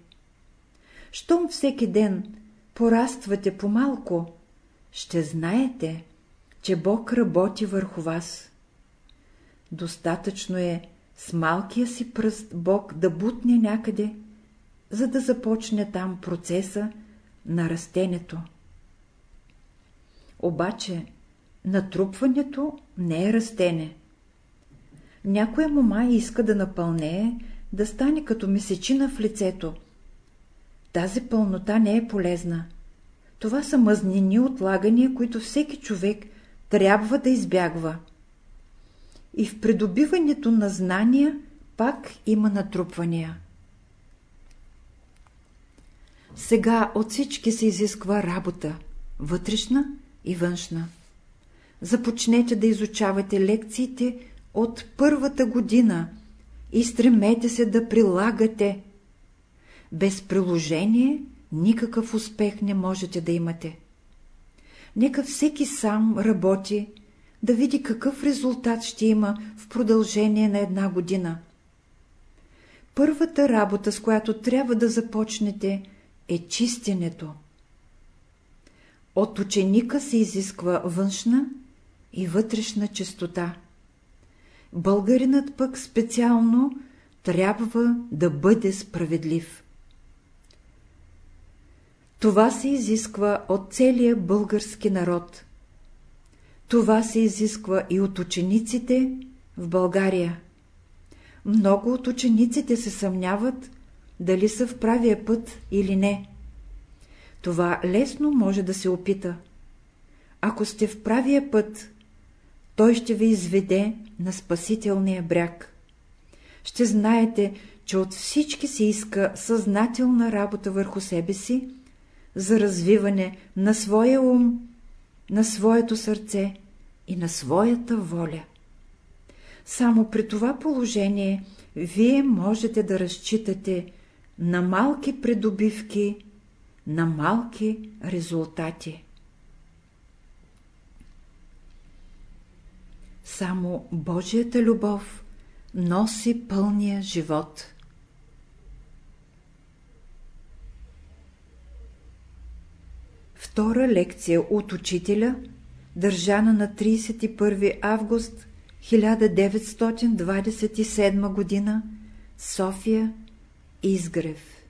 Щом всеки ден пораствате по-малко, ще знаете, че Бог работи върху вас. Достатъчно е с малкия си пръст Бог да бутне някъде, за да започне там процеса на растението. Обаче натрупването не е растене. Някоя мома иска да напълнее, да стане като месечина в лицето. Тази пълнота не е полезна. Това са мъзнини отлагания, които всеки човек трябва да избягва. И в придобиването на знания пак има натрупвания. Сега от всички се изисква работа, вътрешна и външна. Започнете да изучавате лекциите от първата година и стремете се да прилагате. Без приложение никакъв успех не можете да имате. Нека всеки сам работи, да види какъв резултат ще има в продължение на една година. Първата работа, с която трябва да започнете, е чистенето. От ученика се изисква външна и вътрешна чистота. Българинът пък специално трябва да бъде справедлив. Това се изисква от целия български народ. Това се изисква и от учениците в България. Много от учениците се съмняват, дали са в правия път или не. Това лесно може да се опита. Ако сте в правия път, той ще ви изведе на спасителния бряг. Ще знаете, че от всички се иска съзнателна работа върху себе си, за развиване на своя ум, на своето сърце и на своята воля. Само при това положение вие можете да разчитате на малки придобивки, на малки резултати. Само Божията любов носи пълния живот. Втора лекция от учителя, държана на 31 август 1927 г. София, Изгрев